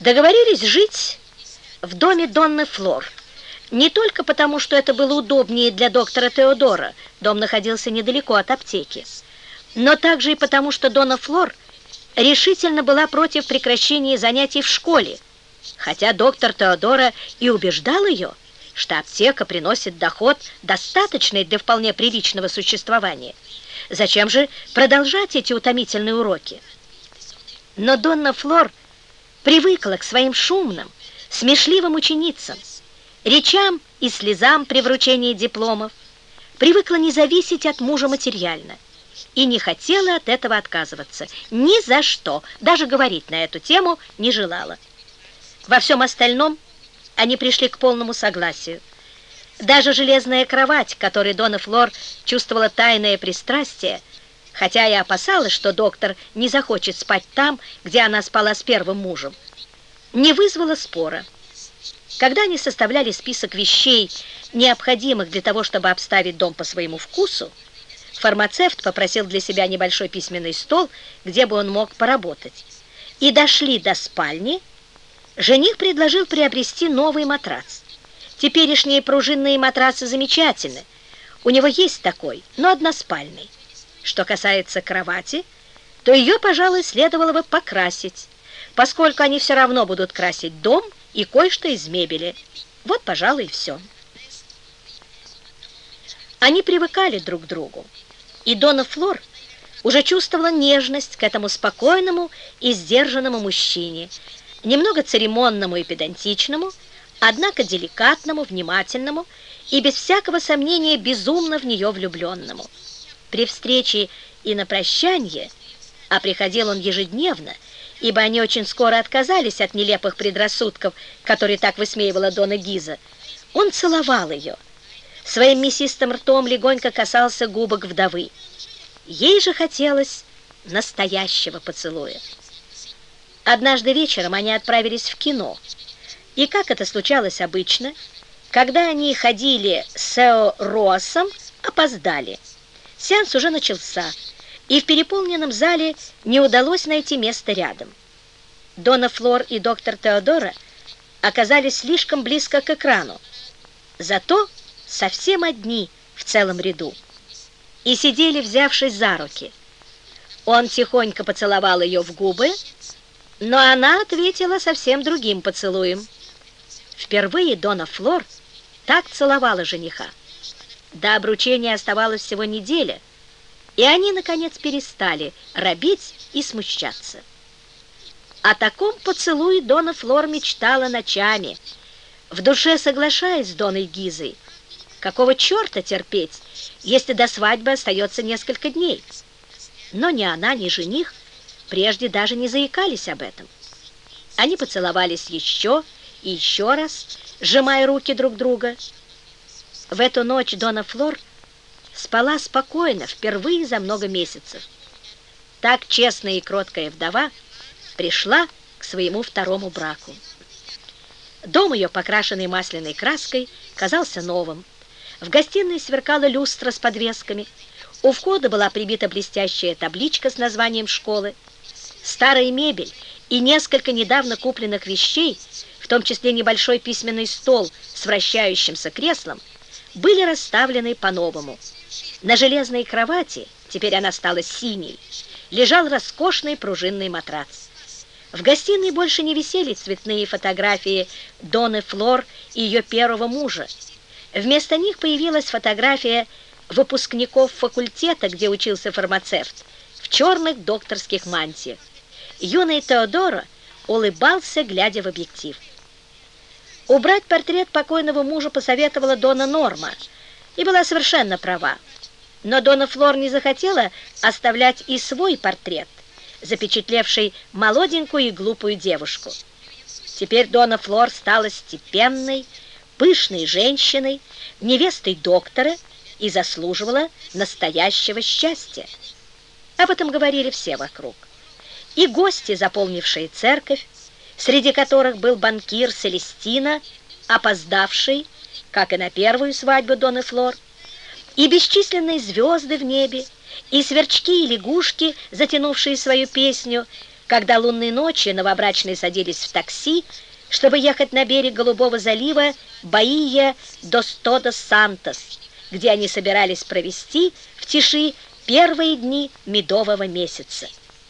договорились жить в доме Донны Флор. Не только потому, что это было удобнее для доктора Теодора, дом находился недалеко от аптеки, но также и потому, что Донна Флор решительно была против прекращения занятий в школе, хотя доктор Теодора и убеждал ее, что аптека приносит доход, достаточный для вполне приличного существования. Зачем же продолжать эти утомительные уроки? Но Донна Флор привыкла к своим шумным, смешливым ученицам, речам и слезам при вручении дипломов, привыкла не зависеть от мужа материально и не хотела от этого отказываться. Ни за что, даже говорить на эту тему не желала. Во всем остальном они пришли к полному согласию. Даже железная кровать, которой Дона Флор чувствовала тайное пристрастие, хотя и опасалась, что доктор не захочет спать там, где она спала с первым мужем, не вызвала спора. Когда они составляли список вещей, необходимых для того, чтобы обставить дом по своему вкусу, фармацевт попросил для себя небольшой письменный стол, где бы он мог поработать. И дошли до спальни, жених предложил приобрести новый матрац. Теперешние пружинные матрасы замечательны. У него есть такой, но односпальный. Что касается кровати, то ее, пожалуй, следовало бы покрасить поскольку они все равно будут красить дом и кое-что из мебели. Вот, пожалуй, и все. Они привыкали друг к другу, и Дона Флор уже чувствовала нежность к этому спокойному и сдержанному мужчине, немного церемонному и педантичному, однако деликатному, внимательному и без всякого сомнения безумно в нее влюбленному. При встрече и на прощание, а приходил он ежедневно, ибо они очень скоро отказались от нелепых предрассудков, которые так высмеивала Дона Гиза. Он целовал ее. Своим мясистым ртом легонько касался губок вдовы. Ей же хотелось настоящего поцелуя. Однажды вечером они отправились в кино. И как это случалось обычно, когда они ходили с Эо Россом, опоздали. Сеанс уже начался и в переполненном зале не удалось найти место рядом. Дона Флор и доктор Теодора оказались слишком близко к экрану, зато совсем одни в целом ряду, и сидели, взявшись за руки. Он тихонько поцеловал ее в губы, но она ответила совсем другим поцелуем. Впервые Дона Флор так целовала жениха. До обручения оставалось всего неделя, и они, наконец, перестали робить и смущаться. О таком поцелуе Дона Флор мечтала ночами, в душе соглашаясь с Доной Гизой. Какого черта терпеть, если до свадьбы остается несколько дней? Но ни она, ни жених прежде даже не заикались об этом. Они поцеловались еще и еще раз, сжимая руки друг друга. В эту ночь Дона Флор спала спокойно впервые за много месяцев. Так честная и кроткая вдова пришла к своему второму браку. Дом ее, покрашенный масляной краской, казался новым. В гостиной сверкала люстра с подвесками. У входа была прибита блестящая табличка с названием школы. Старая мебель и несколько недавно купленных вещей, в том числе небольшой письменный стол с вращающимся креслом, были расставлены по-новому. На железной кровати, теперь она стала синей, лежал роскошный пружинный матрац. В гостиной больше не висели цветные фотографии Доны Флор и ее первого мужа. Вместо них появилась фотография выпускников факультета, где учился фармацевт, в черных докторских мантиях. Юный Теодоро улыбался, глядя в объектив. Убрать портрет покойного мужа посоветовала Дона Норма и была совершенно права. Но Дона Флор не захотела оставлять и свой портрет, запечатлевший молоденькую и глупую девушку. Теперь Дона Флор стала степенной, пышной женщиной, невестой доктора и заслуживала настоящего счастья. Об этом говорили все вокруг. И гости, заполнившие церковь, среди которых был банкир Селестина, опоздавший, как и на первую свадьбу Доны Флор, и бесчисленные звезды в небе, и сверчки и лягушки, затянувшие свою песню когда лунные ночи новобрачные садились в такси, чтобы ехать на берег Голубого залива Баия до Стодо Сантос, где они собирались провести в тиши первые дни медового месяца.